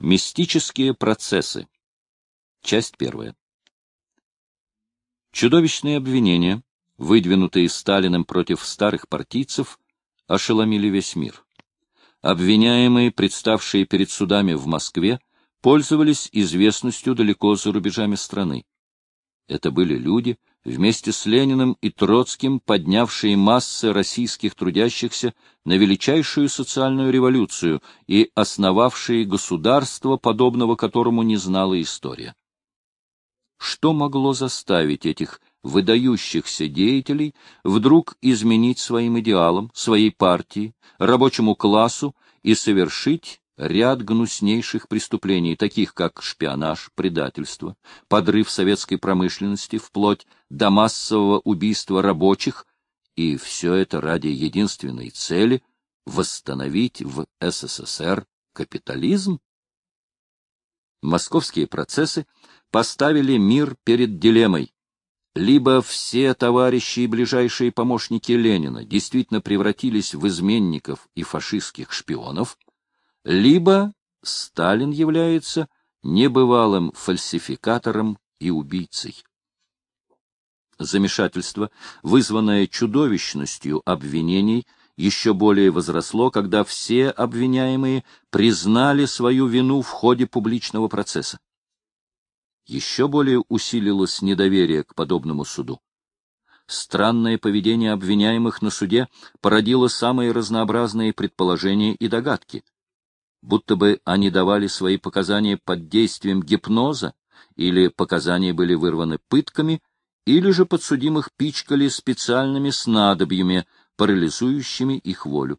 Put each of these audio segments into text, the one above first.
Мистические процессы. Часть первая. Чудовищные обвинения, выдвинутые Сталиным против старых партийцев, ошеломили весь мир. Обвиняемые, представшие перед судами в Москве, пользовались известностью далеко за рубежами страны. Это были люди, вместе с Лениным и Троцким поднявшие массы российских трудящихся на величайшую социальную революцию и основавшие государство, подобного которому не знала история. Что могло заставить этих выдающихся деятелей вдруг изменить своим идеалам, своей партии, рабочему классу и совершить ряд гнуснейших преступлений, таких как шпионаж, предательство, подрыв советской промышленности вплоть до массового убийства рабочих, и все это ради единственной цели — восстановить в СССР капитализм? Московские процессы поставили мир перед дилеммой. Либо все товарищи и ближайшие помощники Ленина действительно превратились в изменников и фашистских шпионов — либо Сталин является небывалым фальсификатором и убийцей. Замешательство, вызванное чудовищностью обвинений, еще более возросло, когда все обвиняемые признали свою вину в ходе публичного процесса. Еще более усилилось недоверие к подобному суду. Странное поведение обвиняемых на суде породило самые разнообразные предположения и догадки — будто бы они давали свои показания под действием гипноза, или показания были вырваны пытками, или же подсудимых пичкали специальными снадобьями, парализующими их волю.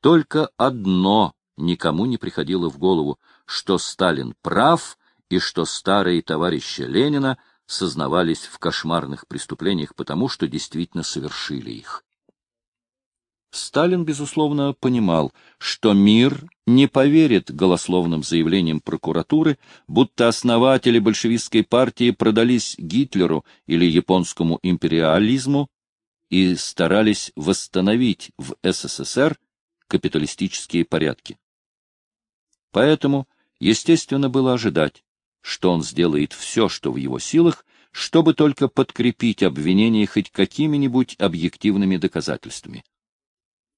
Только одно никому не приходило в голову, что Сталин прав и что старые товарищи Ленина сознавались в кошмарных преступлениях потому, что действительно совершили их. Сталин, безусловно, понимал, что мир не поверит голословным заявлениям прокуратуры, будто основатели большевистской партии продались Гитлеру или японскому империализму и старались восстановить в СССР капиталистические порядки. Поэтому, естественно, было ожидать, что он сделает все, что в его силах, чтобы только подкрепить обвинение хоть какими-нибудь объективными доказательствами.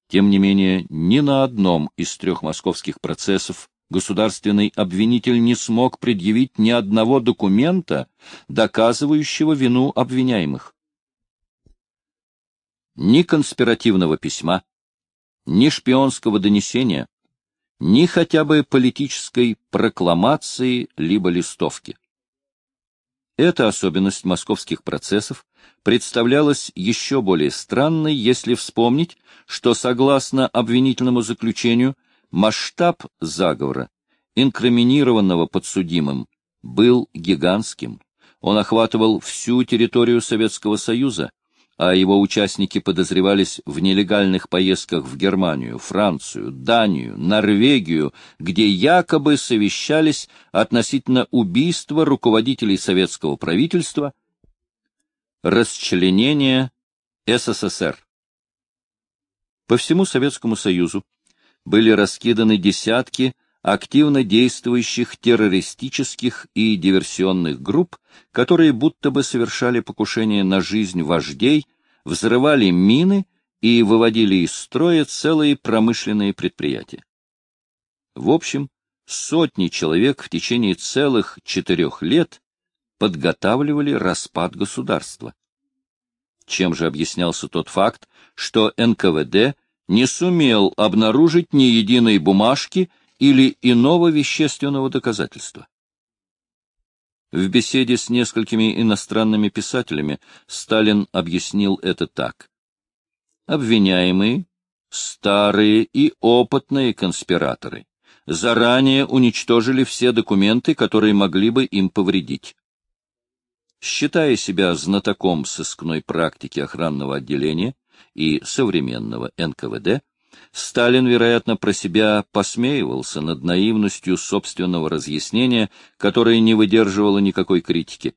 Тем не менее, ни на одном из трех московских процессов государственный обвинитель не смог предъявить ни одного документа, доказывающего вину обвиняемых. Ни конспиративного письма, ни шпионского донесения, ни хотя бы политической прокламации либо листовки. Эта особенность московских процессов представлялась еще более странной, если вспомнить, что, согласно обвинительному заключению, масштаб заговора, инкриминированного подсудимым, был гигантским. Он охватывал всю территорию Советского Союза, а его участники подозревались в нелегальных поездках в Германию, Францию, Данию, Норвегию, где якобы совещались относительно убийства руководителей советского правительства, расчленения СССР. По всему Советскому Союзу были раскиданы десятки активно действующих террористических и диверсионных групп, которые будто бы совершали покушение на жизнь вождей, взрывали мины и выводили из строя целые промышленные предприятия. В общем, сотни человек в течение целых четырех лет подготавливали распад государства. Чем же объяснялся тот факт, что НКВД не сумел обнаружить ни единой бумажки или иного вещественного доказательства. В беседе с несколькими иностранными писателями Сталин объяснил это так. Обвиняемые — старые и опытные конспираторы. Заранее уничтожили все документы, которые могли бы им повредить. Считая себя знатоком сыскной практики охранного отделения и современного НКВД, Сталин, вероятно, про себя посмеивался над наивностью собственного разъяснения, которое не выдерживало никакой критики.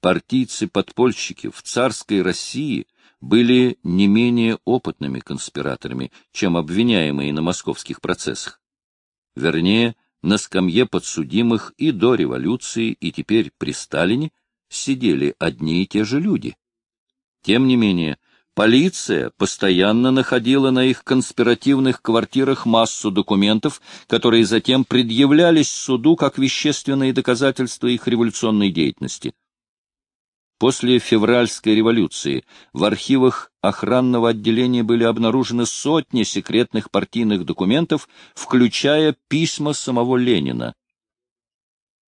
Партийцы-подпольщики в царской России были не менее опытными конспираторами, чем обвиняемые на московских процессах. вернее, на скамье подсудимых и до революции, и теперь при Сталине сидели одни и те же люди. Тем не менее, полиция постоянно находила на их конспиративных квартирах массу документов, которые затем предъявлялись суду как вещественные доказательства их революционной деятельности. После февральской революции в архивах охранного отделения были обнаружены сотни секретных партийных документов, включая письма самого Ленина.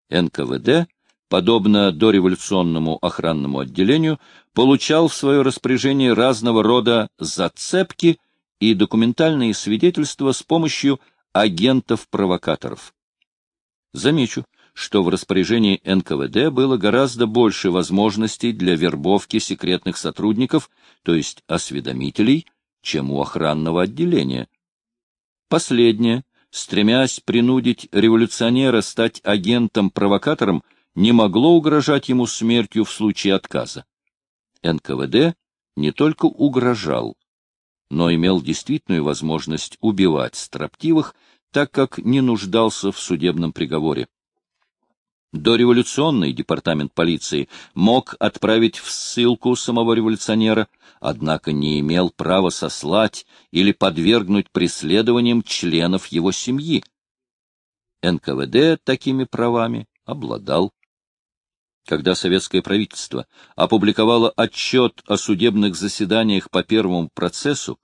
НКВД, подобно дореволюционному охранному отделению, получал в свое распоряжение разного рода зацепки и документальные свидетельства с помощью агентов-провокаторов. Замечу, что в распоряжении НКВД было гораздо больше возможностей для вербовки секретных сотрудников, то есть осведомителей, чем у охранного отделения. Последнее, стремясь принудить революционера стать агентом-провокатором, не могло угрожать ему смертью в случае отказа. НКВД не только угрожал, но имел действительную возможность убивать строптивых, так как не нуждался в судебном приговоре. Дореволюционный департамент полиции мог отправить в ссылку самого революционера, однако не имел права сослать или подвергнуть преследованиям членов его семьи. НКВД такими правами обладал. Когда советское правительство опубликовало отчет о судебных заседаниях по первому процессу,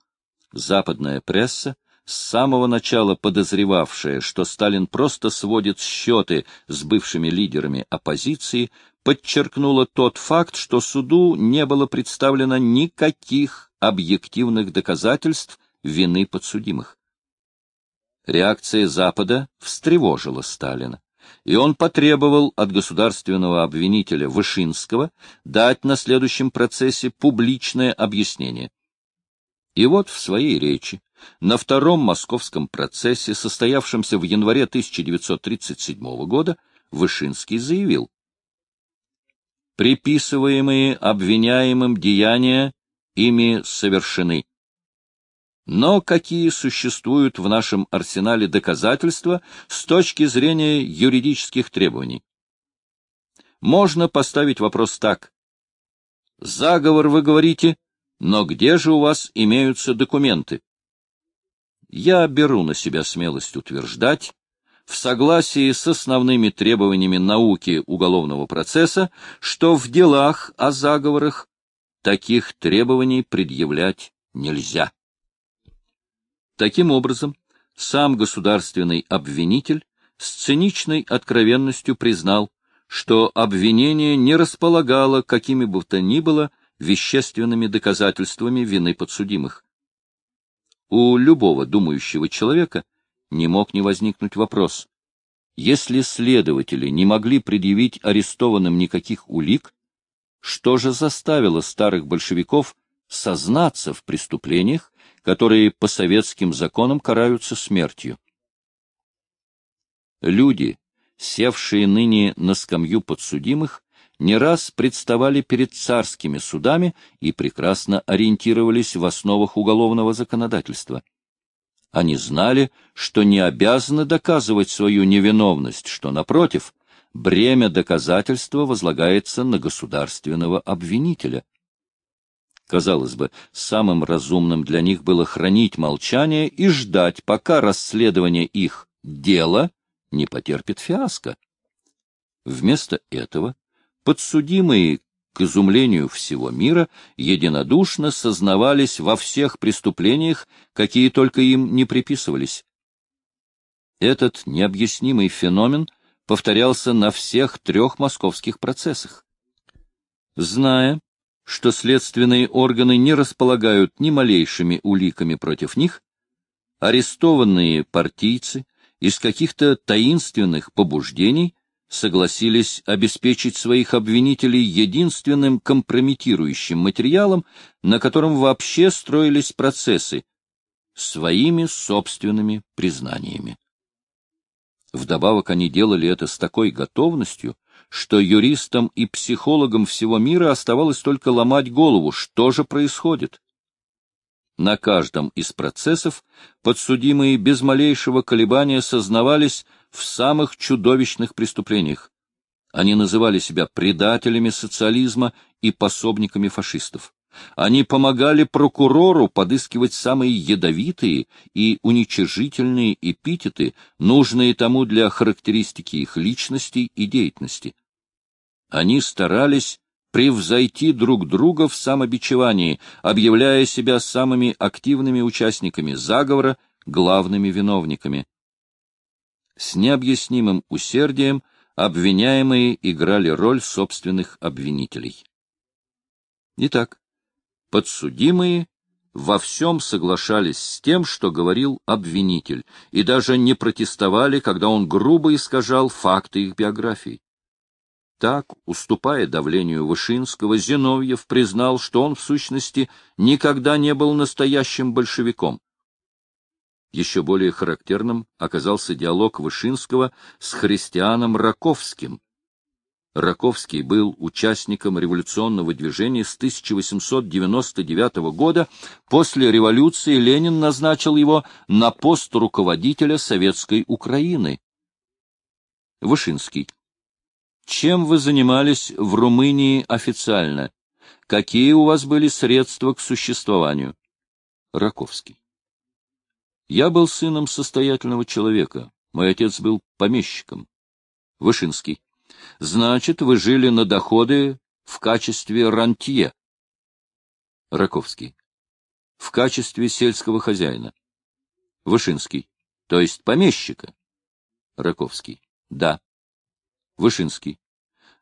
западная пресса с самого начала подозревавшая, что Сталин просто сводит счеты с бывшими лидерами оппозиции, подчеркнула тот факт, что суду не было представлено никаких объективных доказательств вины подсудимых. Реакция Запада встревожила Сталина, и он потребовал от государственного обвинителя Вышинского дать на следующем процессе публичное объяснение. И вот в своей речи на втором московском процессе, состоявшемся в январе 1937 года, Вышинский заявил, «Приписываемые обвиняемым деяния ими совершены. Но какие существуют в нашем арсенале доказательства с точки зрения юридических требований? Можно поставить вопрос так. Заговор, вы говорите, но где же у вас имеются документы? я беру на себя смелость утверждать, в согласии с основными требованиями науки уголовного процесса, что в делах о заговорах таких требований предъявлять нельзя. Таким образом, сам государственный обвинитель с циничной откровенностью признал, что обвинение не располагало какими бы то ни было вещественными доказательствами вины подсудимых, у любого думающего человека не мог не возникнуть вопрос. Если следователи не могли предъявить арестованным никаких улик, что же заставило старых большевиков сознаться в преступлениях, которые по советским законам караются смертью? Люди, севшие ныне на скамью подсудимых, не раз представали перед царскими судами и прекрасно ориентировались в основах уголовного законодательства. Они знали, что не обязаны доказывать свою невиновность, что, напротив, бремя доказательства возлагается на государственного обвинителя. Казалось бы, самым разумным для них было хранить молчание и ждать, пока расследование их дела не потерпит фиаско. Вместо этого Подсудимые, к изумлению всего мира, единодушно сознавались во всех преступлениях, какие только им не приписывались. Этот необъяснимый феномен повторялся на всех трех московских процессах. Зная, что следственные органы не располагают ни малейшими уликами против них, арестованные партийцы из каких-то таинственных побуждений согласились обеспечить своих обвинителей единственным компрометирующим материалом, на котором вообще строились процессы, своими собственными признаниями. Вдобавок они делали это с такой готовностью, что юристам и психологам всего мира оставалось только ломать голову, что же происходит. На каждом из процессов подсудимые без малейшего колебания сознавались в самых чудовищных преступлениях. Они называли себя предателями социализма и пособниками фашистов. Они помогали прокурору подыскивать самые ядовитые и уничижительные эпитеты, нужные тому для характеристики их личности и деятельности. Они старались превзойти друг друга в самобичевании, объявляя себя самыми активными участниками заговора, главными виновниками. С необъяснимым усердием обвиняемые играли роль собственных обвинителей. Итак, подсудимые во всем соглашались с тем, что говорил обвинитель, и даже не протестовали, когда он грубо искажал факты их биографий. Так, уступая давлению Вышинского, Зиновьев признал, что он, в сущности, никогда не был настоящим большевиком. Еще более характерным оказался диалог Вышинского с христианом Раковским, Раковский был участником революционного движения с 1899 года. После революции Ленин назначил его на пост руководителя Советской Украины. Вышинский. Чем вы занимались в Румынии официально? Какие у вас были средства к существованию? Раковский. Я был сыном состоятельного человека. Мой отец был помещиком. Вышинский. Значит, вы жили на доходы в качестве рантье. Раковский. В качестве сельского хозяина. Вышинский. То есть помещика. Раковский. Да. Вышинский.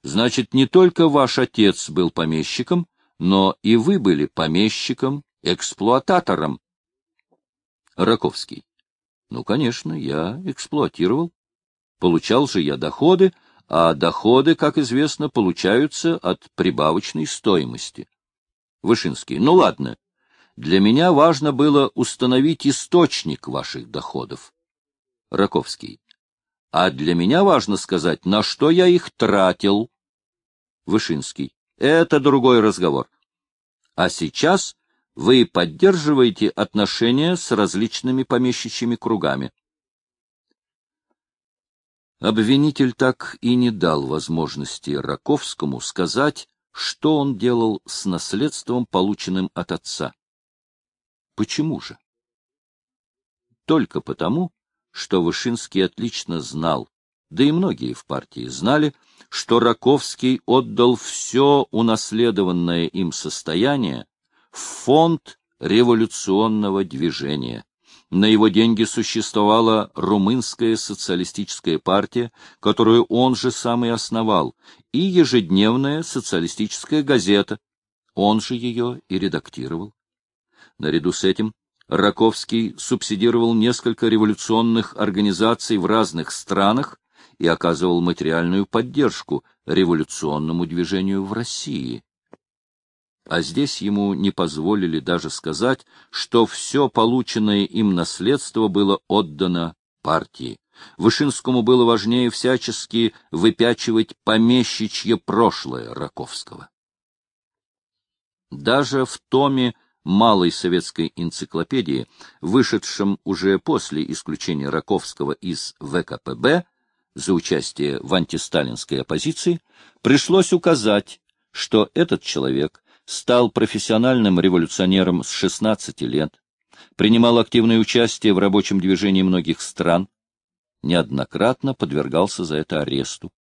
Значит, не только ваш отец был помещиком, но и вы были помещиком, эксплуататором. Раковский. Ну, конечно, я эксплуатировал. Получал же я доходы, а доходы, как известно, получаются от прибавочной стоимости. Вышинский. Ну ладно. Для меня важно было установить источник ваших доходов. Раковский. А для меня важно сказать, на что я их тратил. Вышинский. Это другой разговор. А сейчас вы поддерживаете отношения с различными помещичьими кругами. Обвинитель так и не дал возможности Раковскому сказать, что он делал с наследством, полученным от отца. Почему же? Только потому, что Вышинский отлично знал, да и многие в партии знали, что Раковский отдал все унаследованное им состояние в фонд революционного движения. На его деньги существовала румынская социалистическая партия, которую он же сам и основал, и ежедневная социалистическая газета, он же ее и редактировал. Наряду с этим Раковский субсидировал несколько революционных организаций в разных странах и оказывал материальную поддержку революционному движению в России а здесь ему не позволили даже сказать, что все полученное им наследство было отдано партии. Вышинскому было важнее всячески выпячивать помещичье прошлое Раковского. Даже в томе малой советской энциклопедии, вышедшем уже после исключения Раковского из ВКПБ за участие в антисталинской оппозиции, пришлось указать, что этот человек стал профессиональным революционером с 16 лет, принимал активное участие в рабочем движении многих стран, неоднократно подвергался за это аресту.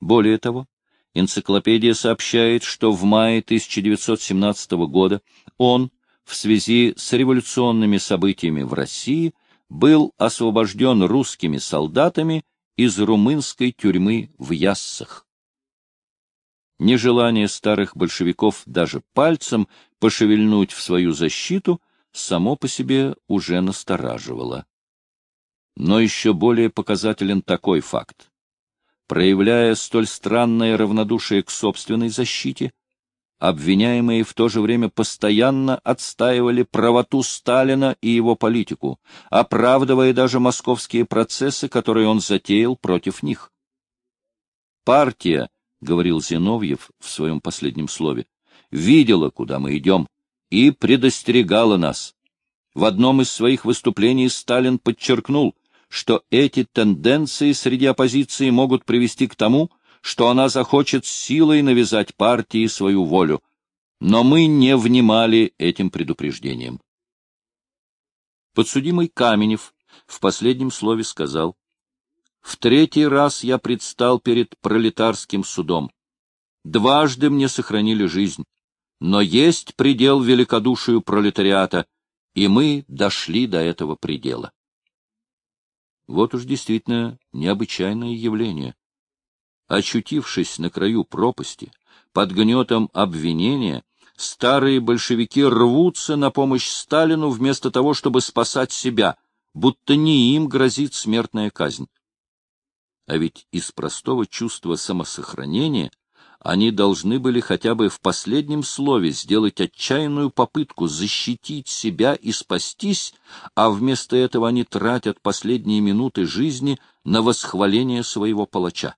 Более того, энциклопедия сообщает, что в мае 1917 года он в связи с революционными событиями в России был освобожден русскими солдатами из румынской тюрьмы в Яссах. Нежелание старых большевиков даже пальцем пошевельнуть в свою защиту само по себе уже настораживало. Но еще более показателен такой факт. Проявляя столь странное равнодушие к собственной защите, обвиняемые в то же время постоянно отстаивали правоту Сталина и его политику, оправдывая даже московские процессы, которые он затеял против них. Партия, — говорил Зиновьев в своем последнем слове, — видела, куда мы идем, и предостерегала нас. В одном из своих выступлений Сталин подчеркнул, что эти тенденции среди оппозиции могут привести к тому, что она захочет силой навязать партии свою волю. Но мы не внимали этим предупреждениям. Подсудимый Каменев в последнем слове сказал, «В третий раз я предстал перед пролетарским судом. Дважды мне сохранили жизнь, но есть предел великодушию пролетариата, и мы дошли до этого предела». Вот уж действительно необычайное явление. Очутившись на краю пропасти, под гнетом обвинения, старые большевики рвутся на помощь Сталину вместо того, чтобы спасать себя, будто не им грозит смертная казнь. А ведь из простого чувства самосохранения они должны были хотя бы в последнем слове сделать отчаянную попытку защитить себя и спастись, а вместо этого они тратят последние минуты жизни на восхваление своего палача.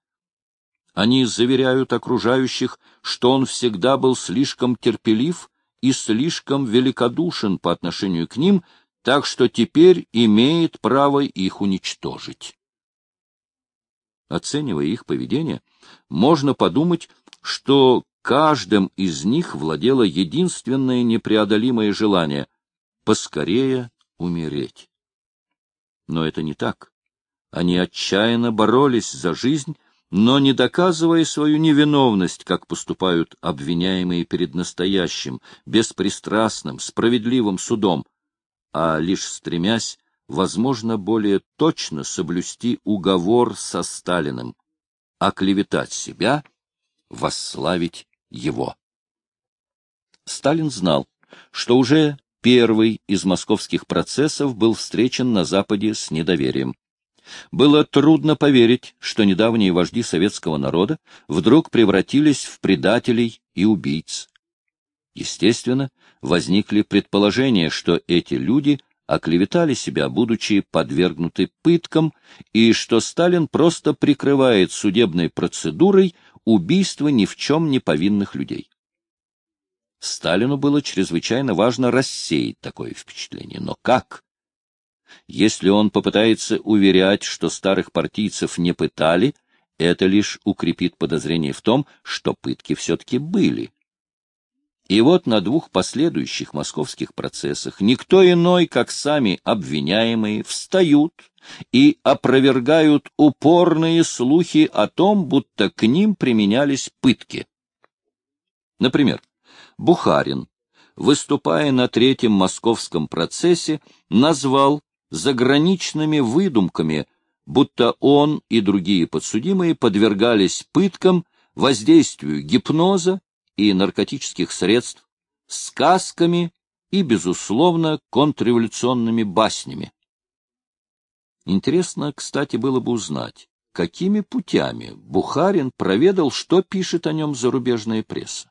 Они заверяют окружающих, что он всегда был слишком терпелив и слишком великодушен по отношению к ним, так что теперь имеет право их уничтожить. Оценивая их поведение, можно подумать, что каждым из них владело единственное непреодолимое желание — поскорее умереть. Но это не так. Они отчаянно боролись за жизнь, но не доказывая свою невиновность, как поступают обвиняемые перед настоящим, беспристрастным, справедливым судом, а лишь стремясь, возможно, более точно соблюсти уговор со Сталиным, оклеветать себя, восславить его. Сталин знал, что уже первый из московских процессов был встречен на Западе с недоверием. Было трудно поверить, что недавние вожди советского народа вдруг превратились в предателей и убийц. Естественно, возникли предположения, что эти люди оклеветали себя, будучи подвергнуты пыткам, и что Сталин просто прикрывает судебной процедурой убийство ни в чем не повинных людей. Сталину было чрезвычайно важно рассеять такое впечатление. Но как? Если он попытается уверять, что старых партийцев не пытали, это лишь укрепит подозрение в том, что пытки все-таки были. И вот на двух последующих московских процессах никто иной, как сами обвиняемые, встают и опровергают упорные слухи о том, будто к ним применялись пытки. Например, Бухарин, выступая на третьем московском процессе, назвал заграничными выдумками, будто он и другие подсудимые подвергались пыткам, воздействию гипноза и наркотических средств, сказками и, безусловно, контрреволюционными баснями. Интересно, кстати, было бы узнать, какими путями Бухарин проведал, что пишет о нем зарубежная пресса.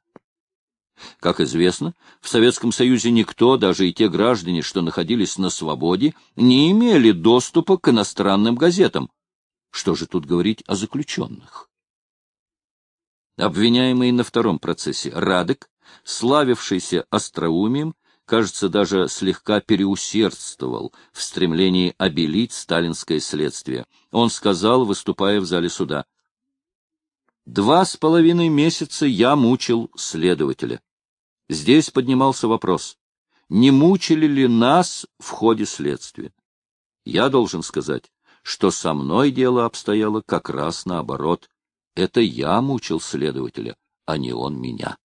Как известно, в Советском Союзе никто, даже и те граждане, что находились на свободе, не имели доступа к иностранным газетам. Что же тут говорить о заключенных? Обвиняемый на втором процессе Радек, славившийся остроумием, кажется, даже слегка переусердствовал в стремлении обелить сталинское следствие. Он сказал, выступая в зале суда, «Два с половиной месяца я мучил следователя. Здесь поднимался вопрос, не мучили ли нас в ходе следствия. Я должен сказать, что со мной дело обстояло как раз наоборот. Это я мучил следователя, а не он меня.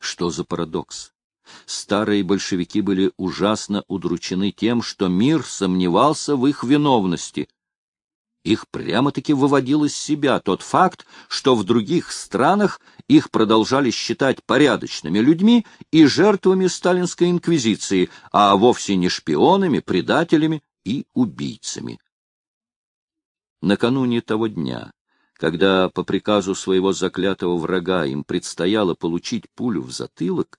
Что за парадокс? Старые большевики были ужасно удручены тем, что мир сомневался в их виновности, их прямо-таки выводил из себя тот факт, что в других странах их продолжали считать порядочными людьми и жертвами сталинской инквизиции, а вовсе не шпионами, предателями и убийцами. Накануне того дня, когда по приказу своего заклятого врага им предстояло получить пулю в затылок,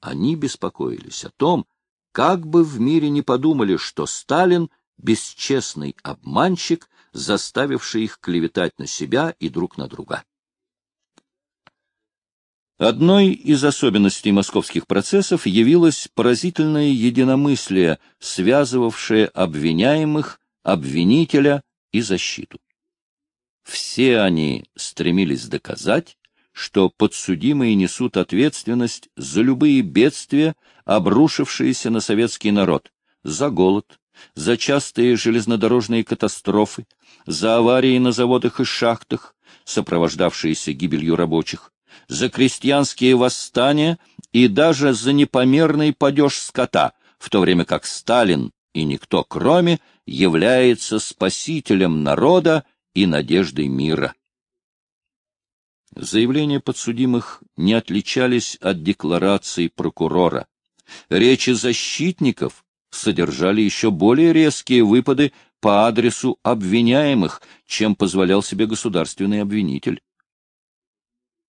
они беспокоились о том, как бы в мире не подумали, что Сталин — бесчестный обманщик, заставивший их клеветать на себя и друг на друга. Одной из особенностей московских процессов явилось поразительное единомыслие, связывавшее обвиняемых, обвинителя и защиту. Все они стремились доказать, что подсудимые несут ответственность за любые бедствия, обрушившиеся на советский народ, за голод, за частые железнодорожные катастрофы, за аварии на заводах и шахтах, сопровождавшиеся гибелью рабочих, за крестьянские восстания и даже за непомерный падеж скота, в то время как Сталин и никто кроме является спасителем народа и надеждой мира. Заявления подсудимых не отличались от деклараций прокурора. Речи защитников содержали еще более резкие выпады по адресу обвиняемых, чем позволял себе государственный обвинитель.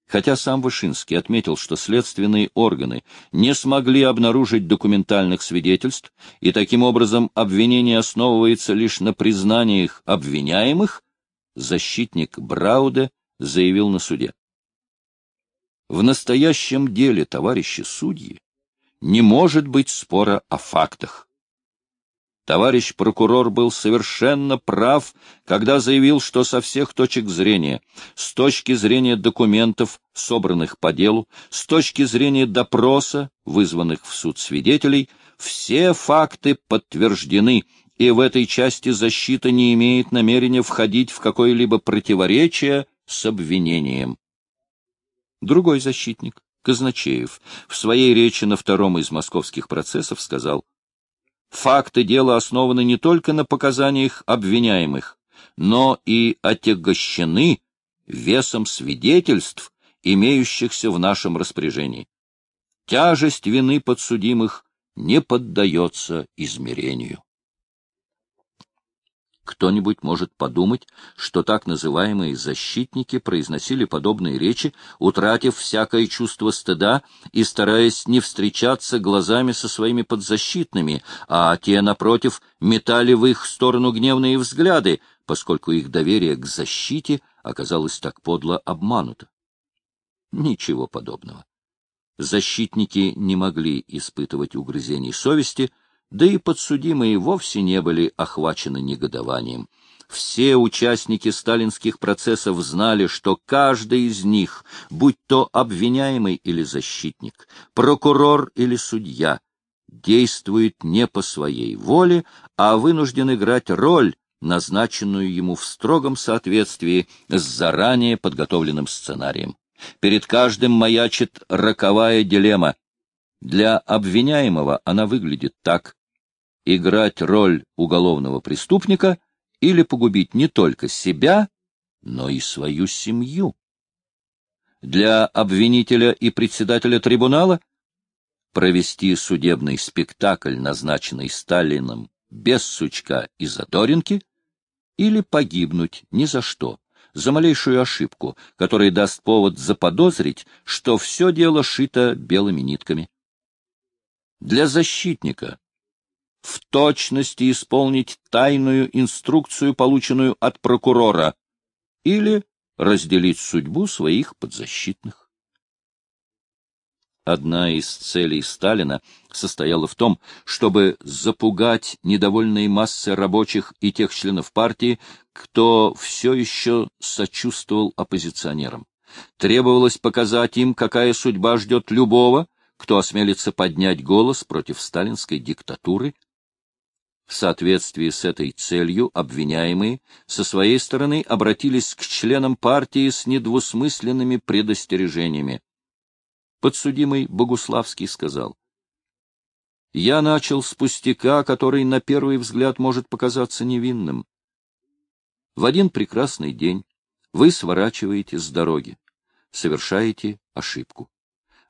Хотя сам Вышинский отметил, что следственные органы не смогли обнаружить документальных свидетельств, и таким образом обвинение основывается лишь на признаниях обвиняемых, защитник Брауде заявил на суде. В настоящем деле, товарищи судьи, не может быть спора о фактах. Товарищ прокурор был совершенно прав, когда заявил, что со всех точек зрения, с точки зрения документов, собранных по делу, с точки зрения допроса, вызванных в суд свидетелей, все факты подтверждены, и в этой части защита не имеет намерения входить в какое-либо противоречие с обвинением. Другой защитник, Казначеев, в своей речи на втором из московских процессов сказал, Факты дела основаны не только на показаниях обвиняемых, но и отягощены весом свидетельств, имеющихся в нашем распоряжении. Тяжесть вины подсудимых не поддается измерению. Кто-нибудь может подумать, что так называемые защитники произносили подобные речи, утратив всякое чувство стыда и стараясь не встречаться глазами со своими подзащитными, а те, напротив, метали в их сторону гневные взгляды, поскольку их доверие к защите оказалось так подло обмануто. Ничего подобного. Защитники не могли испытывать угрызений совести — да и подсудимые вовсе не были охвачены негодованием. Все участники сталинских процессов знали, что каждый из них, будь то обвиняемый или защитник, прокурор или судья, действует не по своей воле, а вынужден играть роль, назначенную ему в строгом соответствии с заранее подготовленным сценарием. Перед каждым маячит роковая дилемма. Для обвиняемого она выглядит так играть роль уголовного преступника или погубить не только себя, но и свою семью. Для обвинителя и председателя трибунала провести судебный спектакль, назначенный Сталином без сучка и задоринки, или погибнуть ни за что, за малейшую ошибку, которая даст повод заподозрить, что все дело шито белыми нитками. Для защитника в точности исполнить тайную инструкцию, полученную от прокурора, или разделить судьбу своих подзащитных. Одна из целей Сталина состояла в том, чтобы запугать недовольные массы рабочих и тех членов партии, кто все еще сочувствовал оппозиционерам. Требовалось показать им, какая судьба ждет любого, кто осмелится поднять голос против сталинской диктатуры, в соответствии с этой целью обвиняемые со своей стороны обратились к членам партии с недвусмысленными предостережениями. Подсудимый Богуславский сказал, «Я начал с пустяка, который на первый взгляд может показаться невинным. В один прекрасный день вы сворачиваете с дороги, совершаете ошибку.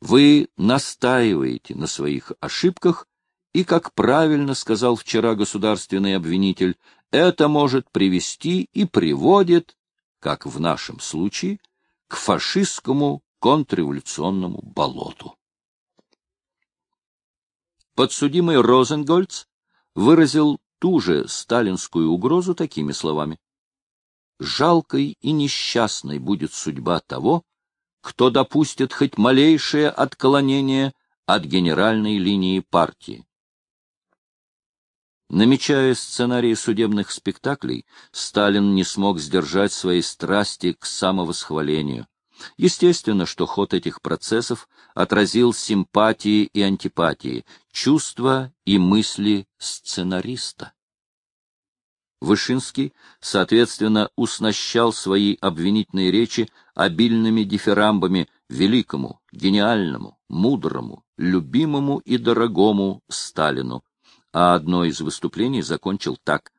Вы настаиваете на своих ошибках и, как правильно сказал вчера государственный обвинитель, это может привести и приводит, как в нашем случае, к фашистскому контрреволюционному болоту. Подсудимый Розенгольц выразил ту же сталинскую угрозу такими словами. «Жалкой и несчастной будет судьба того, кто допустит хоть малейшее отклонение от генеральной линии партии. Намечая сценарии судебных спектаклей, Сталин не смог сдержать своей страсти к самовосхвалению. Естественно, что ход этих процессов отразил симпатии и антипатии, чувства и мысли сценариста. Вышинский, соответственно, уснащал свои обвинительные речи обильными дифирамбами великому, гениальному, мудрому, любимому и дорогому Сталину, а одно из выступлений закончил так.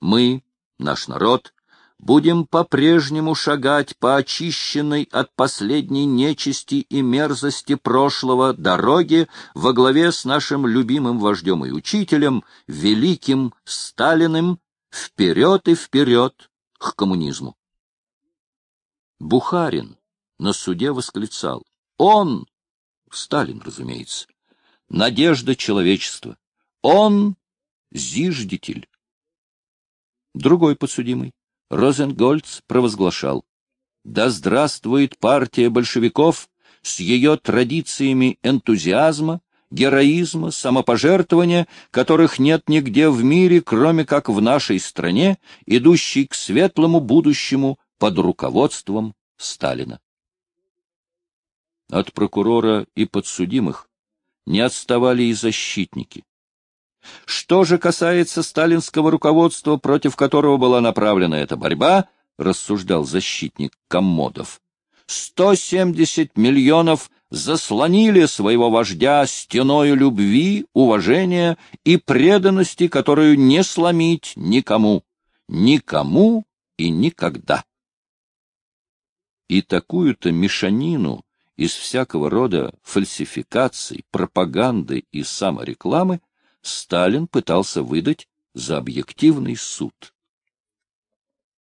«Мы, наш народ, будем по-прежнему шагать по очищенной от последней нечисти и мерзости прошлого дороге во главе с нашим любимым вождем и учителем, великим Сталиным, вперед и вперед к коммунизму. Бухарин на суде восклицал. Он, Сталин, разумеется, надежда человечества. Он зиждитель. Другой подсудимый, Розенгольц, провозглашал. Да здравствует партия большевиков с ее традициями энтузиазма, героизма, самопожертвования, которых нет нигде в мире, кроме как в нашей стране, идущей к светлому будущему под руководством Сталина. От прокурора и подсудимых не отставали и защитники. Что же касается сталинского руководства, против которого была направлена эта борьба, рассуждал защитник Коммодов, 170 миллионов заслонили своего вождя стеною любви, уважения и преданности, которую не сломить никому, никому и никогда. И такую-то мешанину из всякого рода фальсификаций, пропаганды и саморекламы Сталин пытался выдать за объективный суд.